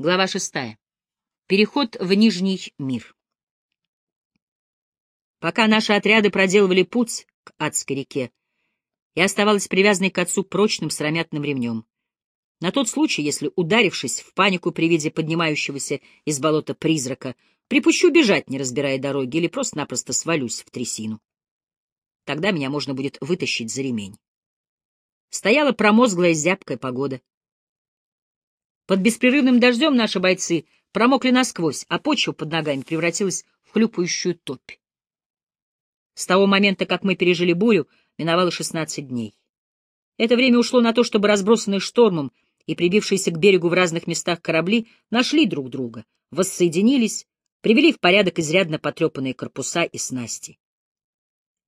Глава шестая. Переход в Нижний мир. Пока наши отряды проделывали путь к Адской реке, я оставалась привязанной к отцу прочным сыромятным ремнем. На тот случай, если, ударившись в панику при виде поднимающегося из болота призрака, припущу бежать, не разбирая дороги, или просто-напросто свалюсь в трясину. Тогда меня можно будет вытащить за ремень. Стояла промозглая зябкая погода. Под беспрерывным дождем наши бойцы промокли насквозь, а почва под ногами превратилась в хлюпающую топь. С того момента, как мы пережили бурю, миновало шестнадцать дней. Это время ушло на то, чтобы разбросанные штормом и прибившиеся к берегу в разных местах корабли нашли друг друга, воссоединились, привели в порядок изрядно потрепанные корпуса и снасти.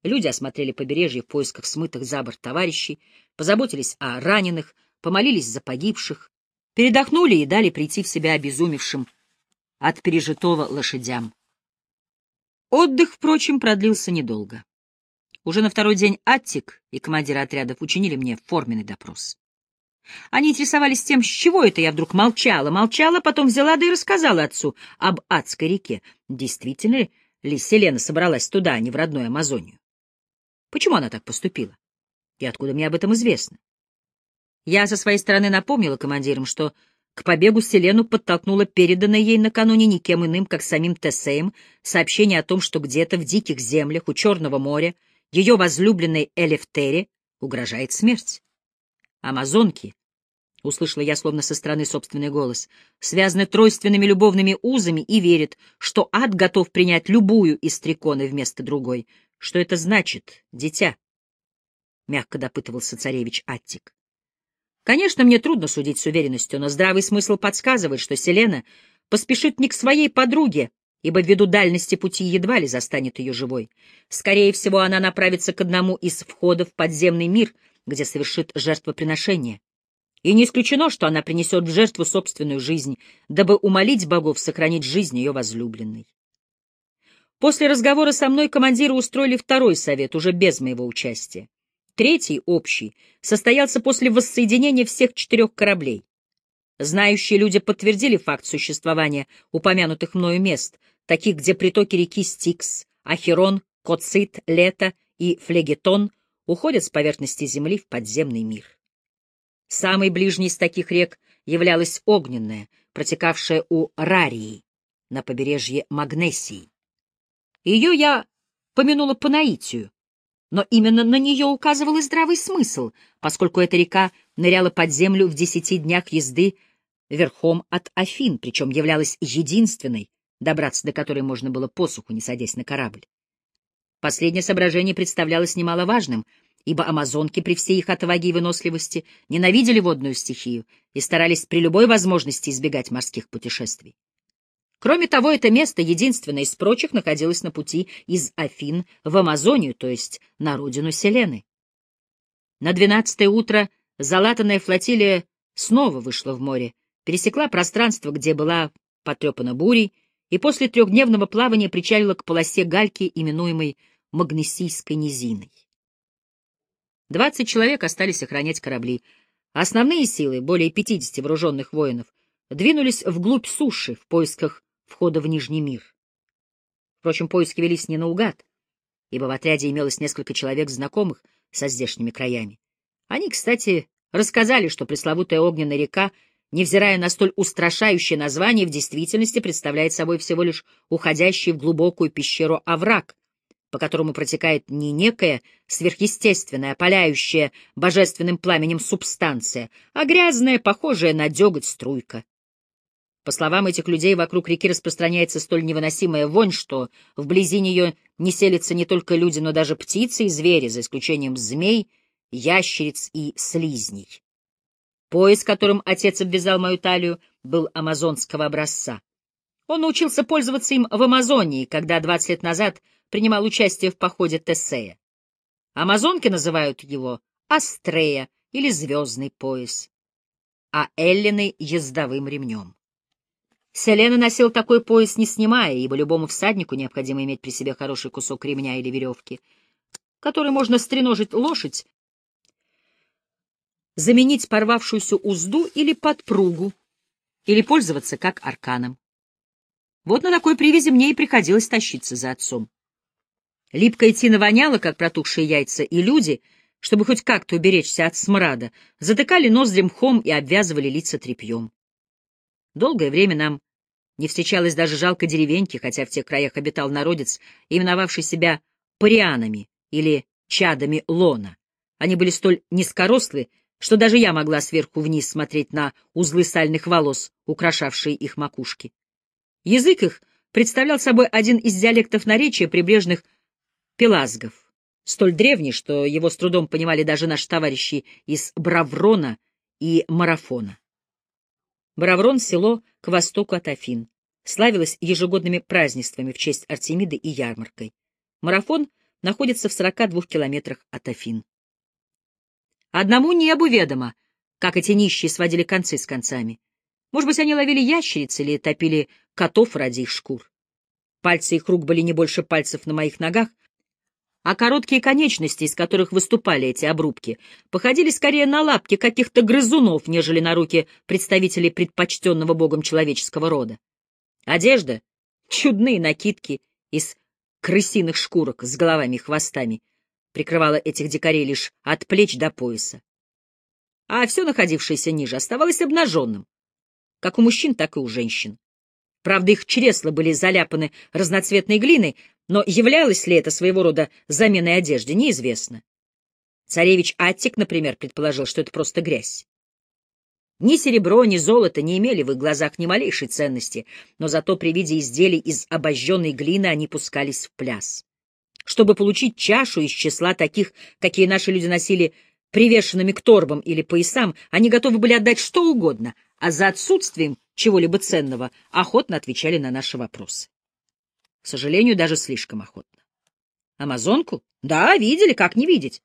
Люди осмотрели побережье в поисках смытых за борт товарищей, позаботились о раненых, помолились за погибших, передохнули и дали прийти в себя обезумевшим от пережитого лошадям. Отдых, впрочем, продлился недолго. Уже на второй день Аттик и командиры отрядов учинили мне форменный допрос. Они интересовались тем, с чего это я вдруг молчала, молчала, потом взяла да и рассказала отцу об Адской реке. Действительно ли Селена собралась туда, а не в родную Амазонию? Почему она так поступила? И откуда мне об этом известно? Я со своей стороны напомнила командирам, что к побегу Селену подтолкнуло переданное ей накануне никем иным, как самим Тесеем, сообщение о том, что где-то в диких землях у Черного моря ее возлюбленной Элефтере угрожает смерть. Амазонки, — услышала я словно со стороны собственный голос, — связаны тройственными любовными узами и верят, что ад готов принять любую из триконы вместо другой. Что это значит, дитя? — мягко допытывался царевич Аттик. Конечно, мне трудно судить с уверенностью, но здравый смысл подсказывает, что Селена поспешит не к своей подруге, ибо ввиду дальности пути едва ли застанет ее живой. Скорее всего, она направится к одному из входов в подземный мир, где совершит жертвоприношение. И не исключено, что она принесет в жертву собственную жизнь, дабы умолить богов сохранить жизнь ее возлюбленной. После разговора со мной командиры устроили второй совет, уже без моего участия. Третий, общий, состоялся после воссоединения всех четырех кораблей. Знающие люди подтвердили факт существования упомянутых мною мест, таких, где притоки реки Стикс, Ахерон, Коцит, Лето и Флегетон уходят с поверхности Земли в подземный мир. Самой ближней из таких рек являлась Огненная, протекавшая у Рарии на побережье Магнесии. Ее я помянула по наитию, но именно на нее указывал и здравый смысл, поскольку эта река ныряла под землю в десяти днях езды верхом от Афин, причем являлась единственной, добраться до которой можно было посуху, не садясь на корабль. Последнее соображение представлялось немаловажным, ибо амазонки при всей их отваге и выносливости ненавидели водную стихию и старались при любой возможности избегать морских путешествий. Кроме того, это место, единственное из прочих, находилось на пути из Афин в Амазонию, то есть на родину Селены. На двенадцатое утро залатанная флотилия снова вышла в море, пересекла пространство, где была потрепана бурей, и после трехдневного плавания причалила к полосе гальки, именуемой Магнесийской низиной. Двадцать человек остались охранять корабли. Основные силы, более пятидесяти вооруженных воинов, двинулись вглубь суши в поисках входа в Нижний мир. Впрочем, поиски велись не наугад, ибо в отряде имелось несколько человек, знакомых со здешними краями. Они, кстати, рассказали, что пресловутая огненная река, невзирая на столь устрашающее название, в действительности представляет собой всего лишь уходящий в глубокую пещеру овраг, по которому протекает не некая сверхъестественная, опаляющая божественным пламенем субстанция, а грязная, похожая на деготь струйка. По словам этих людей, вокруг реки распространяется столь невыносимая вонь, что вблизи нее не селятся не только люди, но даже птицы и звери, за исключением змей, ящериц и слизней. Пояс, которым отец обвязал мою талию, был амазонского образца. Он научился пользоваться им в Амазонии, когда 20 лет назад принимал участие в походе Тесея. Амазонки называют его Астрея или Звездный пояс, а Эллины — ездовым ремнем. Селена носил такой пояс, не снимая, ибо любому всаднику необходимо иметь при себе хороший кусок ремня или веревки, который можно стреножить лошадь, заменить порвавшуюся узду или подпругу, или пользоваться как арканом. Вот на такой привязи мне и приходилось тащиться за отцом. Липкая тина воняла, как протухшие яйца, и люди, чтобы хоть как-то уберечься от смрада, затыкали ноздрем мхом и обвязывали лица тряпьем. Долгое время нам не встречалось даже жалко деревеньки, хотя в тех краях обитал народец, именовавший себя парианами или чадами лона. Они были столь низкорослы, что даже я могла сверху вниз смотреть на узлы сальных волос, украшавшие их макушки. Язык их представлял собой один из диалектов наречия прибрежных пелазгов, столь древний, что его с трудом понимали даже наши товарищи из Браврона и Марафона. Браврон — село к востоку от Афин. Славилось ежегодными празднествами в честь Артемиды и ярмаркой. Марафон находится в 42 километрах от Афин. Одному небу ведомо, как эти нищие сводили концы с концами. Может быть, они ловили ящериц или топили котов ради их шкур. Пальцы их рук были не больше пальцев на моих ногах, а короткие конечности, из которых выступали эти обрубки, походили скорее на лапки каких-то грызунов, нежели на руки представителей предпочтенного богом человеческого рода. Одежда — чудные накидки из крысиных шкурок с головами и хвостами, прикрывала этих дикарей лишь от плеч до пояса. А все находившееся ниже оставалось обнаженным, как у мужчин, так и у женщин. Правда, их чресла были заляпаны разноцветной глиной, но являлось ли это своего рода заменой одежды, неизвестно. Царевич Аттик, например, предположил, что это просто грязь. Ни серебро, ни золото не имели в их глазах ни малейшей ценности, но зато при виде изделий из обожженной глины они пускались в пляс. Чтобы получить чашу из числа таких, какие наши люди носили привешенными к торбам или поясам, они готовы были отдать что угодно, а за отсутствием чего-либо ценного охотно отвечали на наши вопросы. К сожалению, даже слишком охотно. Амазонку? Да, видели, как не видеть.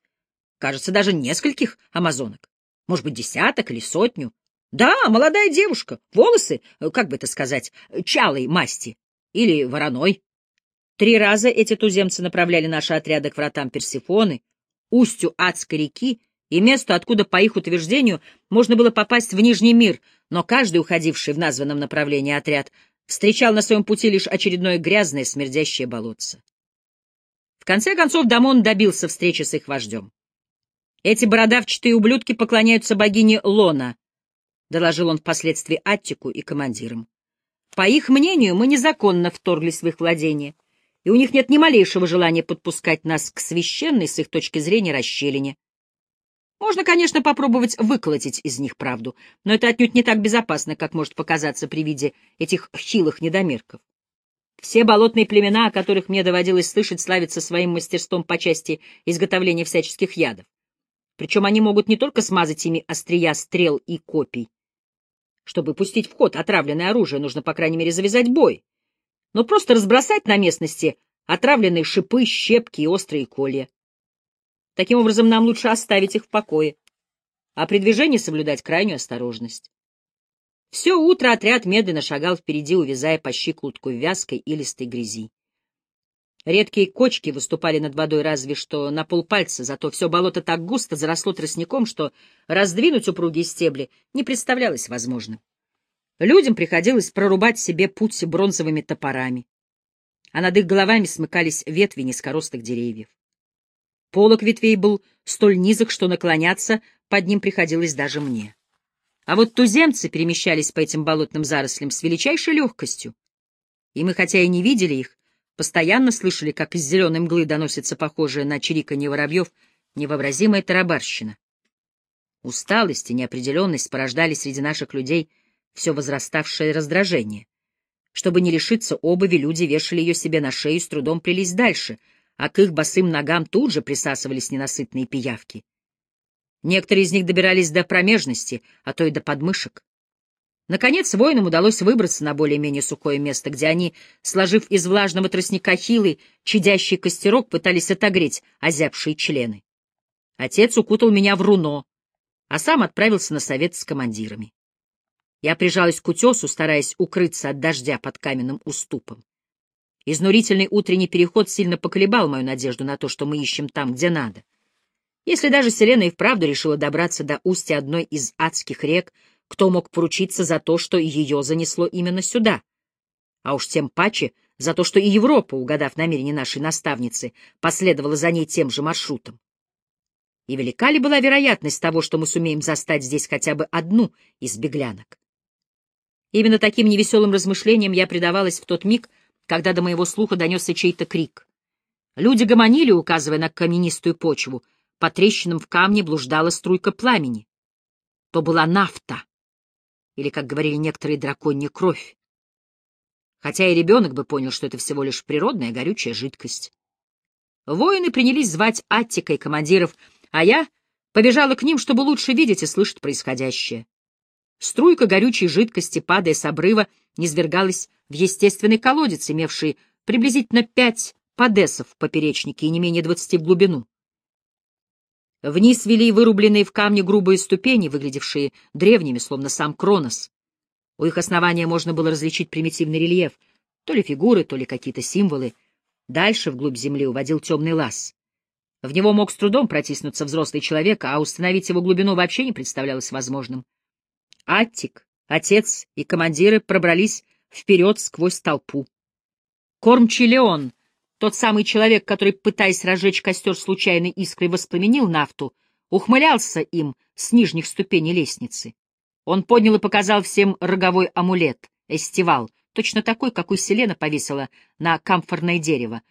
Кажется, даже нескольких амазонок. Может быть, десяток или сотню. Да, молодая девушка, волосы, как бы это сказать, чалой масти или вороной. Три раза эти туземцы направляли наши отряды к вратам Персифоны, устью адской реки и месту, откуда, по их утверждению, можно было попасть в Нижний мир, но каждый уходивший в названном направлении отряд встречал на своем пути лишь очередное грязное смердящее болотце. В конце концов Дамон добился встречи с их вождем. «Эти бородавчатые ублюдки поклоняются богине Лона», — доложил он впоследствии Аттику и командирам. «По их мнению, мы незаконно вторглись в их владение, и у них нет ни малейшего желания подпускать нас к священной, с их точки зрения, расщелине. Можно, конечно, попробовать выколотить из них правду, но это отнюдь не так безопасно, как может показаться при виде этих хилых недомерков. Все болотные племена, о которых мне доводилось слышать, славятся своим мастерством по части изготовления всяческих ядов. Причем они могут не только смазать ими острия стрел и копий. Чтобы пустить в ход отравленное оружие, нужно, по крайней мере, завязать бой. Но просто разбросать на местности отравленные шипы, щепки и острые колья. Таким образом, нам лучше оставить их в покое, а при движении соблюдать крайнюю осторожность. Все утро отряд медленно шагал впереди, увязая по щиколотку вязкой и листой грязи. Редкие кочки выступали над водой разве что на полпальца, зато все болото так густо заросло тростником, что раздвинуть упругие стебли не представлялось возможным. Людям приходилось прорубать себе путь бронзовыми топорами, а над их головами смыкались ветви низкорослых деревьев. Полок ветвей был столь низок, что наклоняться под ним приходилось даже мне. А вот туземцы перемещались по этим болотным зарослям с величайшей легкостью. И мы, хотя и не видели их, постоянно слышали, как из зеленой мглы доносится похожая на чириканье воробьев невообразимая тарабарщина. Усталость и неопределенность порождали среди наших людей все возраставшее раздражение. Чтобы не лишиться обуви, люди вешали ее себе на шею и с трудом плелись дальше — а к их босым ногам тут же присасывались ненасытные пиявки. Некоторые из них добирались до промежности, а то и до подмышек. Наконец воинам удалось выбраться на более-менее сухое место, где они, сложив из влажного тростника хилый, чадящий костерок, пытались отогреть озябшие члены. Отец укутал меня в руно, а сам отправился на совет с командирами. Я прижалась к утесу, стараясь укрыться от дождя под каменным уступом. Изнурительный утренний переход сильно поколебал мою надежду на то, что мы ищем там, где надо. Если даже Селена и вправду решила добраться до устья одной из адских рек, кто мог поручиться за то, что ее занесло именно сюда. А уж тем паче за то, что и Европа, угадав намерение нашей наставницы, последовала за ней тем же маршрутом. И велика ли была вероятность того, что мы сумеем застать здесь хотя бы одну из беглянок? Именно таким невеселым размышлениям я предавалась в тот миг, когда до моего слуха донесся чей-то крик. Люди гомонили, указывая на каменистую почву. По трещинам в камне блуждала струйка пламени. То была нафта, или, как говорили некоторые, драконья кровь. Хотя и ребенок бы понял, что это всего лишь природная горючая жидкость. Воины принялись звать Аттика и командиров, а я побежала к ним, чтобы лучше видеть и слышать происходящее. Струйка горючей жидкости, падая с обрыва, низвергалась в естественный колодец, имевший приблизительно пять подесов в поперечнике и не менее двадцати в глубину. Вниз вели вырубленные в камне грубые ступени, выглядевшие древними, словно сам Кронос. У их основания можно было различить примитивный рельеф, то ли фигуры, то ли какие-то символы. Дальше, вглубь земли, уводил темный лаз. В него мог с трудом протиснуться взрослый человек, а установить его глубину вообще не представлялось возможным. Аттик, отец и командиры пробрались вперед сквозь толпу. Кормчий Леон, тот самый человек, который, пытаясь разжечь костер случайной искрой, воспламенил нафту, ухмылялся им с нижних ступеней лестницы. Он поднял и показал всем роговой амулет, эстивал, точно такой, какой Селена повесила на камфорное дерево,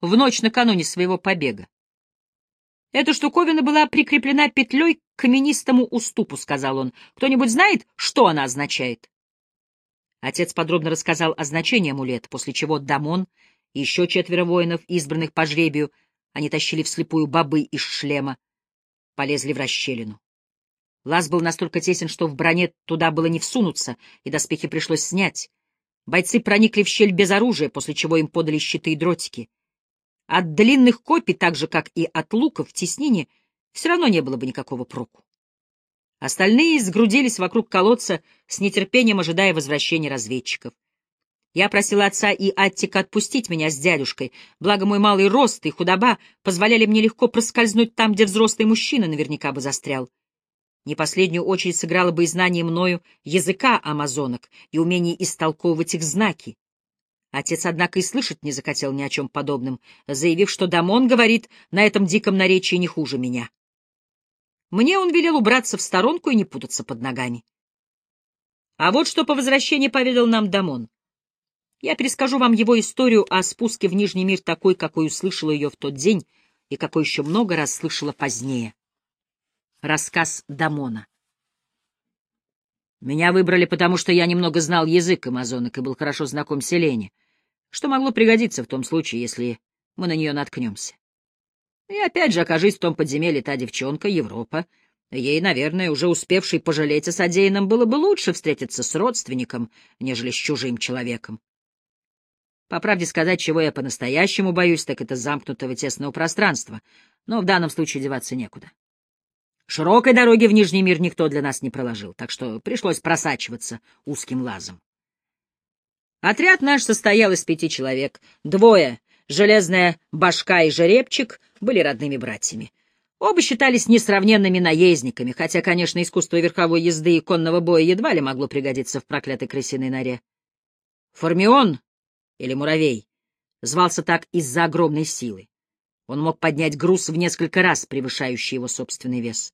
в ночь накануне своего побега. Эта штуковина была прикреплена петлей к каменистому уступу, — сказал он. — Кто-нибудь знает, что она означает? Отец подробно рассказал о значении амулета, после чего Дамон и еще четверо воинов, избранных по жребию, они тащили вслепую бобы из шлема, полезли в расщелину. Лаз был настолько тесен, что в броне туда было не всунуться, и доспехи пришлось снять. Бойцы проникли в щель без оружия, после чего им подали щиты и дротики. От длинных копий, так же, как и от луков в теснине, все равно не было бы никакого проку. Остальные сгрудились вокруг колодца, с нетерпением ожидая возвращения разведчиков. Я просила отца и Аттика отпустить меня с дядюшкой, благо мой малый рост и худоба позволяли мне легко проскользнуть там, где взрослый мужчина наверняка бы застрял. Не последнюю очередь сыграло бы и знание мною языка амазонок и умение истолковывать их знаки. Отец, однако, и слышать не захотел ни о чем подобном, заявив, что Дамон говорит на этом диком наречии не хуже меня. Мне он велел убраться в сторонку и не путаться под ногами. А вот что по возвращении поведал нам Дамон. Я перескажу вам его историю о спуске в Нижний мир такой, какой услышала ее в тот день и какой еще много раз слышала позднее. Рассказ Дамона. Меня выбрали, потому что я немного знал язык амазонок и был хорошо знаком с Селене что могло пригодиться в том случае, если мы на нее наткнемся. И опять же, окажись в том подземелье та девчонка, Европа, ей, наверное, уже успевшей пожалеть о содеянном, было бы лучше встретиться с родственником, нежели с чужим человеком. По правде сказать, чего я по-настоящему боюсь, так это замкнутого тесного пространства, но в данном случае деваться некуда. Широкой дороги в Нижний мир никто для нас не проложил, так что пришлось просачиваться узким лазом. Отряд наш состоял из пяти человек. Двое, железная башка и жеребчик, были родными братьями. Оба считались несравненными наездниками, хотя, конечно, искусство верховой езды и конного боя едва ли могло пригодиться в проклятой крысиной норе. Формион, или муравей, звался так из-за огромной силы. Он мог поднять груз в несколько раз, превышающий его собственный вес.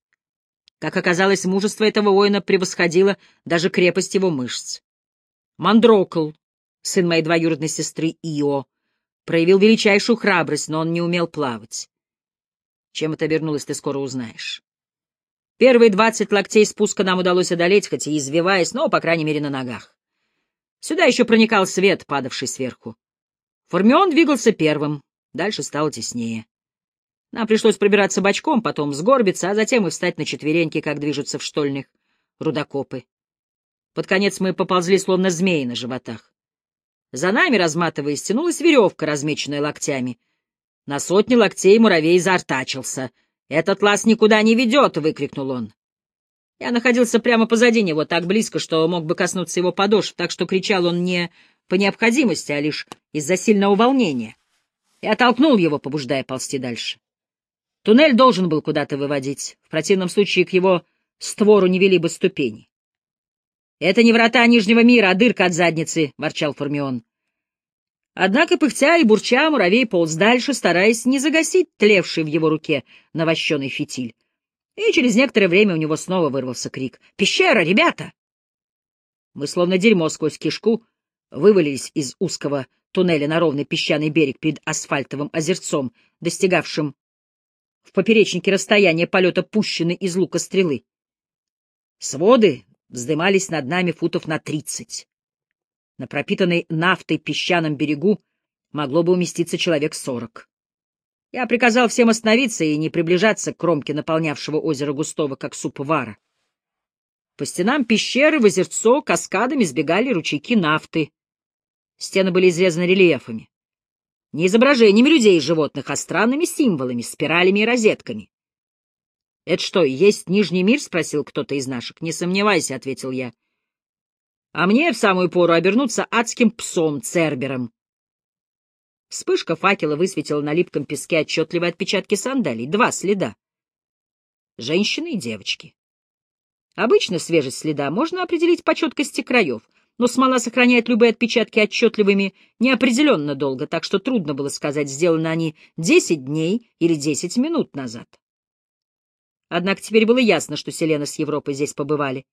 Как оказалось, мужество этого воина превосходило даже крепость его мышц. Мандрокл, сын моей двоюродной сестры Ио, проявил величайшую храбрость, но он не умел плавать. Чем это обернулось, ты скоро узнаешь. Первые двадцать локтей спуска нам удалось одолеть, хоть и извиваясь, но, по крайней мере, на ногах. Сюда еще проникал свет, падавший сверху. Формион двигался первым, дальше стало теснее. Нам пришлось пробираться бочком, потом сгорбиться, а затем и встать на четвереньки, как движутся в штольных рудокопы. Под конец мы поползли, словно змеи на животах. За нами, разматываясь, тянулась веревка, размеченная локтями. На сотни локтей муравей заортачился. «Этот лаз никуда не ведет!» — выкрикнул он. Я находился прямо позади него, так близко, что мог бы коснуться его подошв, так что кричал он не по необходимости, а лишь из-за сильного волнения. Я толкнул его, побуждая ползти дальше. Туннель должен был куда-то выводить, в противном случае к его створу не вели бы ступени. Это не врата Нижнего мира, а дырка от задницы, — ворчал Формион. Однако, пыхтя и бурча, муравей полз дальше, стараясь не загасить тлевший в его руке навощенный фитиль. И через некоторое время у него снова вырвался крик. «Пещера, ребята!» Мы, словно дерьмо сквозь кишку, вывалились из узкого туннеля на ровный песчаный берег перед асфальтовым озерцом, достигавшим в поперечнике расстояния полета пущены из лука стрелы. Своды вздымались над нами футов на тридцать. На пропитанной нафтой песчаном берегу могло бы уместиться человек сорок. Я приказал всем остановиться и не приближаться к кромке наполнявшего озеро густого, как суп вара. По стенам пещеры в озерцо каскадами сбегали ручейки нафты. Стены были изрезаны рельефами. Не изображениями людей и животных, а странными символами, спиралями и розетками. — Это что, есть Нижний мир? — спросил кто-то из наших. — Не сомневайся, — ответил я а мне в самую пору обернуться адским псом Цербером. Вспышка факела высветила на липком песке отчетливые отпечатки сандалий, два следа. Женщины и девочки. Обычно свежесть следа можно определить по четкости краев, но смола сохраняет любые отпечатки отчетливыми неопределенно долго, так что трудно было сказать, сделаны они десять дней или десять минут назад. Однако теперь было ясно, что Селена с Европой здесь побывали.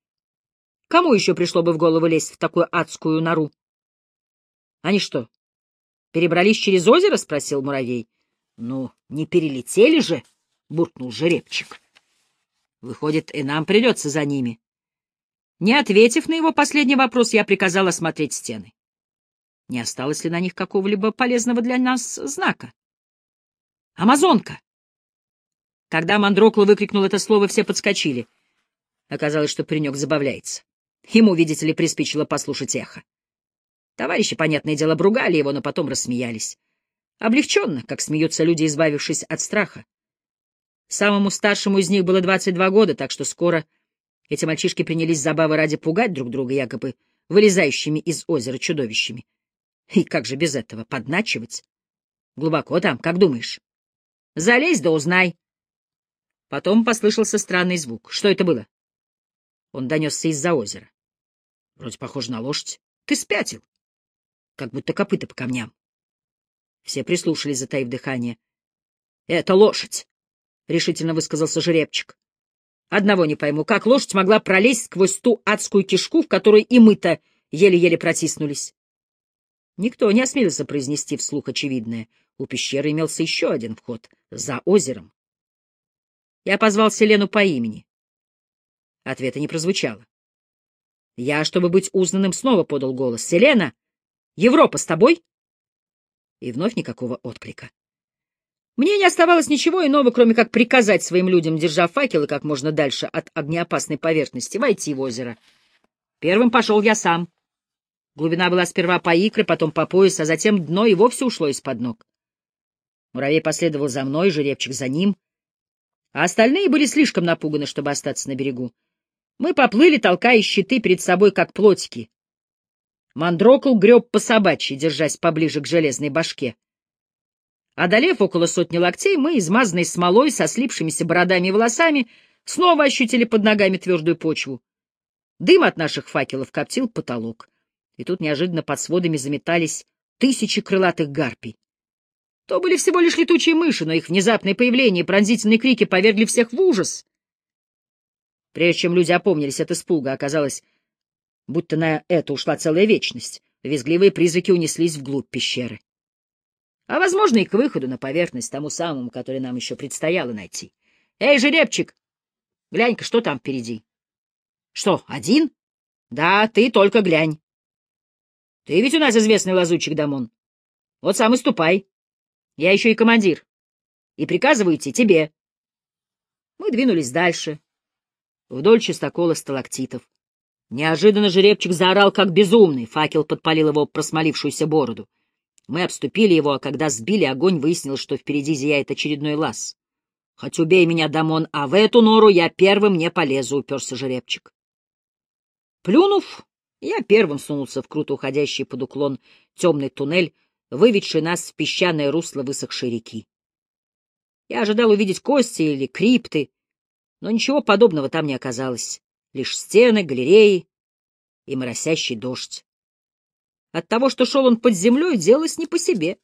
Кому еще пришло бы в голову лезть в такую адскую нору? — Они что, перебрались через озеро? — спросил муравей. — Ну, не перелетели же, — буркнул жеребчик. — Выходит, и нам придется за ними. Не ответив на его последний вопрос, я приказал осмотреть стены. Не осталось ли на них какого-либо полезного для нас знака? «Амазонка!» Когда Мандрокла выкрикнул это слово, все подскочили. Оказалось, что паренек забавляется. Ему, видите ли, приспичило послушать эхо. Товарищи, понятное дело, бругали его, но потом рассмеялись. Облегченно, как смеются люди, избавившись от страха. Самому старшему из них было 22 года, так что скоро эти мальчишки принялись забавы ради пугать друг друга, якобы вылезающими из озера чудовищами. И как же без этого? Подначивать? Глубоко там, как думаешь? Залезь да узнай. Потом послышался странный звук. Что это было? Он донесся из-за озера. Вроде похоже на лошадь. Ты спятил. Как будто копыта по камням. Все прислушались, затаив дыхание. — Это лошадь, — решительно высказался жеребчик. Одного не пойму, как лошадь могла пролезть сквозь ту адскую кишку, в которой и мы-то еле-еле протиснулись. Никто не осмелился произнести вслух очевидное. У пещеры имелся еще один вход — за озером. Я позвал Селену по имени. Ответа не прозвучало. Я, чтобы быть узнанным, снова подал голос. «Селена! Европа с тобой?» И вновь никакого отклика. Мне не оставалось ничего иного, кроме как приказать своим людям, держа факелы как можно дальше от огнеопасной поверхности, войти в озеро. Первым пошел я сам. Глубина была сперва по икры, потом по пояс, а затем дно и вовсе ушло из-под ног. Муравей последовал за мной, жеребчик за ним, а остальные были слишком напуганы, чтобы остаться на берегу. Мы поплыли, толкая щиты перед собой, как плотики. Мандрокл греб по собачьи, держась поближе к железной башке. Одолев около сотни локтей, мы, измазанные смолой, со слипшимися бородами и волосами, снова ощутили под ногами твердую почву. Дым от наших факелов коптил потолок, и тут неожиданно под сводами заметались тысячи крылатых гарпий. То были всего лишь летучие мыши, но их внезапное появление и пронзительные крики повергли всех в ужас. Прежде чем люди опомнились от испуга, оказалось, будто на это ушла целая вечность. Визгливые призраки унеслись вглубь пещеры. А, возможно, и к выходу на поверхность, тому самому, который нам еще предстояло найти. «Эй, жеребчик! Глянь-ка, что там впереди?» «Что, один?» «Да, ты только глянь. Ты ведь у нас известный лазутчик, Дамон. Вот сам и ступай. Я еще и командир. И приказываю тебе». Мы двинулись дальше, вдоль чистокола сталактитов. Неожиданно жеребчик заорал, как безумный, факел подпалил его просмолившуюся бороду. Мы обступили его, а когда сбили огонь, выяснилось, что впереди зияет очередной лаз. «Хоть убей меня, Дамон, а в эту нору я первым не полезу», — уперся жеребчик. Плюнув, я первым сунулся в круто уходящий под уклон темный туннель, выведший нас в песчаное русло высохшей реки. Я ожидал увидеть кости или крипты, но ничего подобного там не оказалось. Лишь стены, галереи, и моросящий дождь. От того, что шел он под землей, делалось не по себе.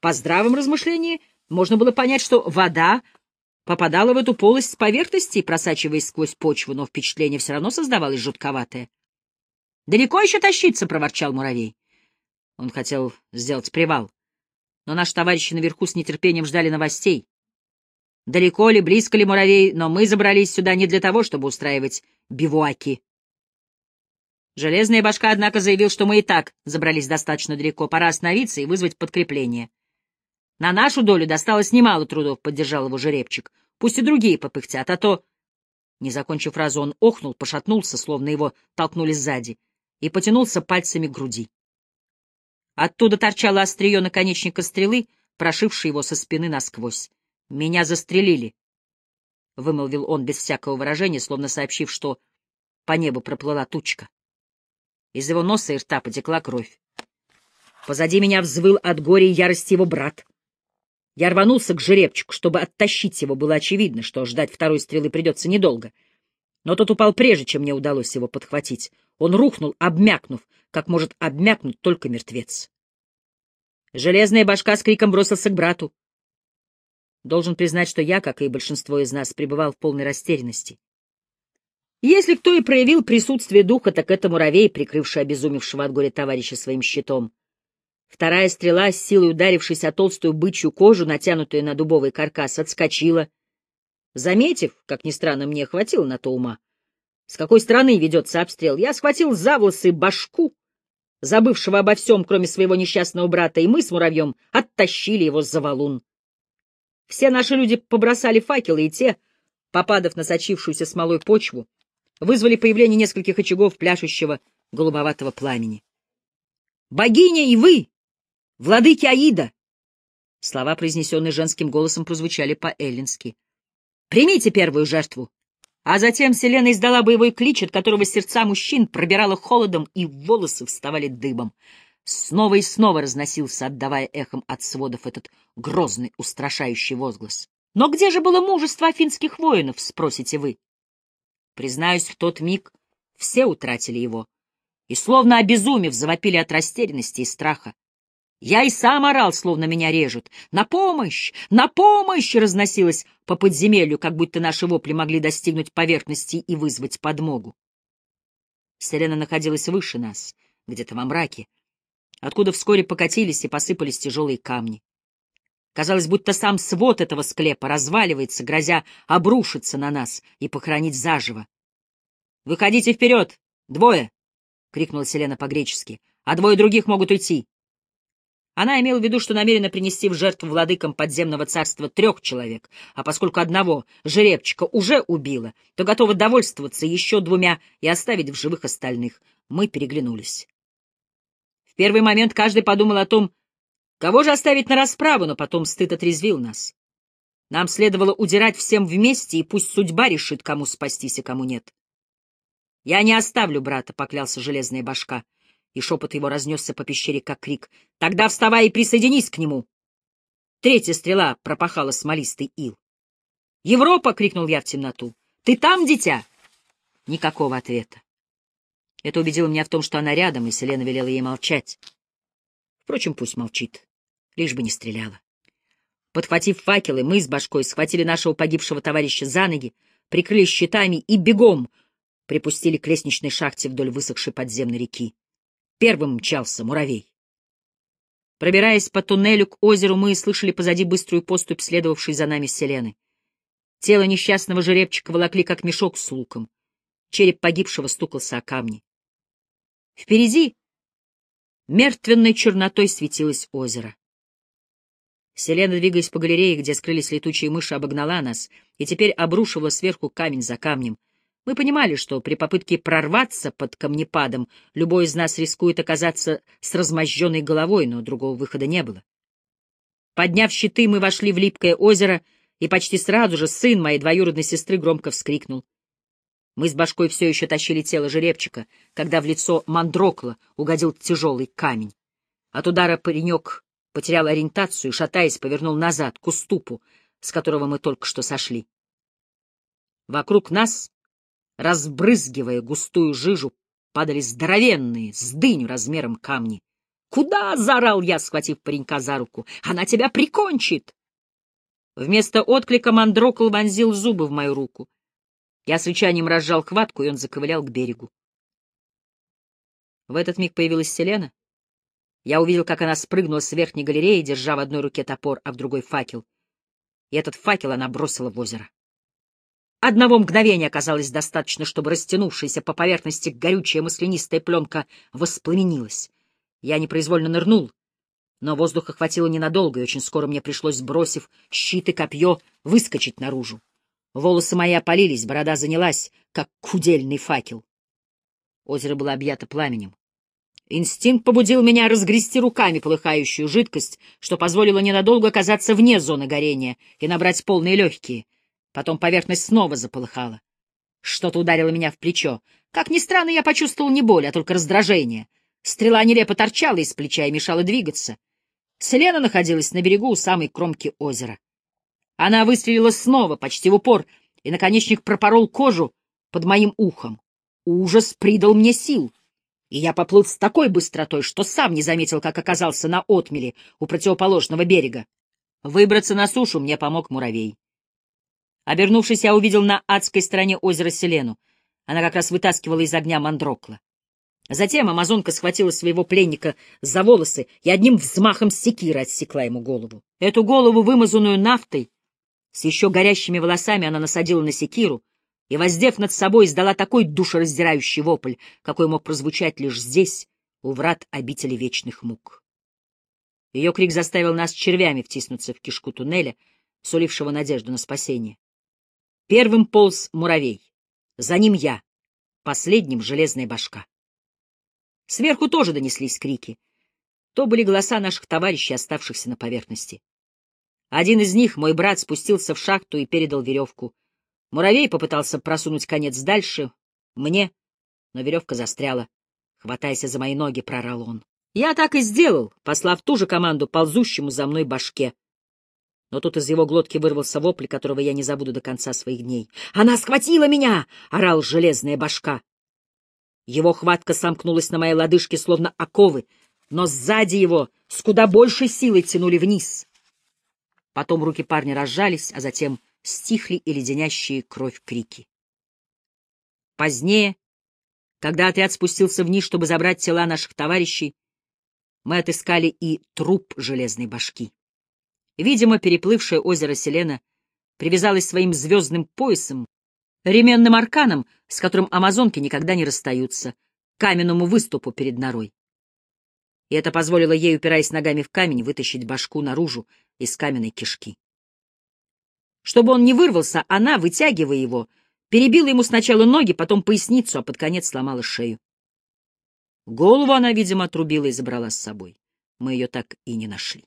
По здравом размышлении можно было понять, что вода попадала в эту полость с поверхности, просачиваясь сквозь почву, но впечатление все равно создавалось жутковатое. — Далеко еще тащиться? — проворчал муравей. Он хотел сделать привал, но наши товарищи наверху с нетерпением ждали новостей. Далеко ли, близко ли муравей, но мы забрались сюда не для того, чтобы устраивать бивуаки. Железная башка, однако, заявил, что мы и так забрались достаточно далеко, пора остановиться и вызвать подкрепление. На нашу долю досталось немало трудов, — поддержал его жеребчик. Пусть и другие попыхтят, а то... Не закончив фразу, он охнул, пошатнулся, словно его толкнули сзади, и потянулся пальцами к груди. Оттуда торчало острие наконечника стрелы, прошившее его со спины насквозь. «Меня застрелили», — вымолвил он без всякого выражения, словно сообщив, что по небу проплыла тучка. Из его носа и рта потекла кровь. Позади меня взвыл от горя и ярости его брат. Я рванулся к жеребчику, чтобы оттащить его. Было очевидно, что ждать второй стрелы придется недолго. Но тот упал прежде, чем мне удалось его подхватить. Он рухнул, обмякнув, как может обмякнуть только мертвец. Железная башка с криком бросился к брату. Должен признать, что я, как и большинство из нас, пребывал в полной растерянности. Если кто и проявил присутствие духа, так это муравей, прикрывший обезумевшего от горя товарища своим щитом. Вторая стрела, с силой ударившись о толстую бычью кожу, натянутую на дубовый каркас, отскочила. Заметив, как ни странно, мне хватило на то ума, с какой стороны ведется обстрел, я схватил за волосы башку, забывшего обо всем, кроме своего несчастного брата, и мы с муравьем оттащили его за валун. Все наши люди побросали факелы, и те, попадав на сочившуюся смолой почву, вызвали появление нескольких очагов пляшущего голубоватого пламени. «Богиня и вы!» Владыки Аида!» Слова, произнесенные женским голосом, прозвучали по-эллински. «Примите первую жертву!» А затем Селена издала боевой клич, от которого сердца мужчин пробирало холодом, и волосы вставали дыбом. Снова и снова разносился, отдавая эхом от сводов этот грозный, устрашающий возглас. «Но где же было мужество афинских воинов?» — спросите вы. Признаюсь, в тот миг все утратили его, и, словно обезумев, завопили от растерянности и страха. Я и сам орал, словно меня режут. «На помощь! На помощь!» разносилось по подземелью, как будто наши вопли могли достигнуть поверхности и вызвать подмогу. Селена находилась выше нас, где-то во мраке, откуда вскоре покатились и посыпались тяжелые камни. Казалось, будто сам свод этого склепа разваливается, грозя обрушиться на нас и похоронить заживо. «Выходите вперед! Двое!» — крикнула Селена по-гречески. «А двое других могут уйти. Она имела в виду, что намерена принести в жертву владыкам подземного царства трех человек, а поскольку одного жеребчика уже убила, то готова довольствоваться еще двумя и оставить в живых остальных. Мы переглянулись. В первый момент каждый подумал о том, кого же оставить на расправу, но потом стыд отрезвил нас. Нам следовало удирать всем вместе, и пусть судьба решит, кому спастись и кому нет. «Я не оставлю брата», — поклялся железная башка и шепот его разнесся по пещере, как крик. «Тогда вставай и присоединись к нему!» Третья стрела пропахала смолистый ил. «Европа!» — крикнул я в темноту. «Ты там, дитя?» Никакого ответа. Это убедило меня в том, что она рядом, и Селена велела ей молчать. Впрочем, пусть молчит, лишь бы не стреляла. Подхватив факелы, мы с башкой схватили нашего погибшего товарища за ноги, прикрыли щитами и бегом припустили к лестничной шахте вдоль высохшей подземной реки. Первым мчался муравей. Пробираясь по туннелю к озеру, мы слышали позади быструю поступь, следовавшей за нами Селены. Тело несчастного жеребчика волокли, как мешок с луком. Череп погибшего стукался о камни. Впереди мертвенной чернотой светилось озеро. Селена, двигаясь по галерее, где скрылись летучие мыши, обогнала нас и теперь обрушивала сверху камень за камнем, мы понимали, что при попытке прорваться под камнепадом любой из нас рискует оказаться с размозженной головой, но другого выхода не было. Подняв щиты, мы вошли в липкое озеро, и почти сразу же сын моей двоюродной сестры громко вскрикнул. Мы с башкой все еще тащили тело жеребчика, когда в лицо мандрокла угодил тяжелый камень. От удара паренек потерял ориентацию и, шатаясь, повернул назад, к уступу, с которого мы только что сошли. Вокруг нас разбрызгивая густую жижу, падали здоровенные, с дыню размером камни. «Куда?» — заорал я, схватив паренька за руку. «Она тебя прикончит!» Вместо отклика мандрокл вонзил зубы в мою руку. Я с рычанием разжал хватку, и он заковылял к берегу. В этот миг появилась Селена. Я увидел, как она спрыгнула с верхней галереи, держа в одной руке топор, а в другой — факел. И этот факел она бросила в озеро. Одного мгновения оказалось достаточно, чтобы растянувшаяся по поверхности горючая маслянистая пленка воспламенилась. Я непроизвольно нырнул, но воздуха хватило ненадолго, и очень скоро мне пришлось, сбросив щит и копье, выскочить наружу. Волосы мои опалились, борода занялась, как кудельный факел. Озеро было объято пламенем. Инстинкт побудил меня разгрести руками полыхающую жидкость, что позволило ненадолго оказаться вне зоны горения и набрать полные легкие. Потом поверхность снова заполыхала. Что-то ударило меня в плечо. Как ни странно, я почувствовал не боль, а только раздражение. Стрела нелепо торчала из плеча и мешала двигаться. Селена находилась на берегу у самой кромки озера. Она выстрелила снова, почти в упор, и наконечник пропорол кожу под моим ухом. Ужас придал мне сил и я поплыл с такой быстротой, что сам не заметил, как оказался на отмеле у противоположного берега. Выбраться на сушу мне помог муравей. Обернувшись, я увидел на адской стороне озера Селену. Она как раз вытаскивала из огня мандрокла. Затем амазонка схватила своего пленника за волосы и одним взмахом секира отсекла ему голову. Эту голову, вымазанную нафтой, с еще горящими волосами она насадила на секиру, и, воздев над собой, издала такой душераздирающий вопль, какой мог прозвучать лишь здесь, у врат обители вечных мук. Ее крик заставил нас червями втиснуться в кишку туннеля, сулившего надежду на спасение. Первым полз муравей, за ним я, последним — железная башка. Сверху тоже донеслись крики. То были голоса наших товарищей, оставшихся на поверхности. Один из них, мой брат, спустился в шахту и передал веревку — Муравей попытался просунуть конец дальше, мне, но веревка застряла. Хватайся за мои ноги, прорал он. Я так и сделал, послав ту же команду ползущему за мной башке. Но тут из его глотки вырвался вопль, которого я не забуду до конца своих дней. «Она схватила меня!» — орал железная башка. Его хватка сомкнулась на моей лодыжке, словно оковы, но сзади его с куда большей силой тянули вниз. Потом руки парня разжались, а затем стихли и леденящие кровь крики. Позднее, когда отряд спустился вниз, чтобы забрать тела наших товарищей, мы отыскали и труп железной башки. Видимо, переплывшее озеро Селена привязалось своим звездным поясом, ременным арканом, с которым амазонки никогда не расстаются, каменному выступу перед норой. И это позволило ей, упираясь ногами в камень, вытащить башку наружу из каменной кишки. Чтобы он не вырвался, она, вытягивая его, перебила ему сначала ноги, потом поясницу, а под конец сломала шею. Голову она, видимо, отрубила и забрала с собой. Мы ее так и не нашли.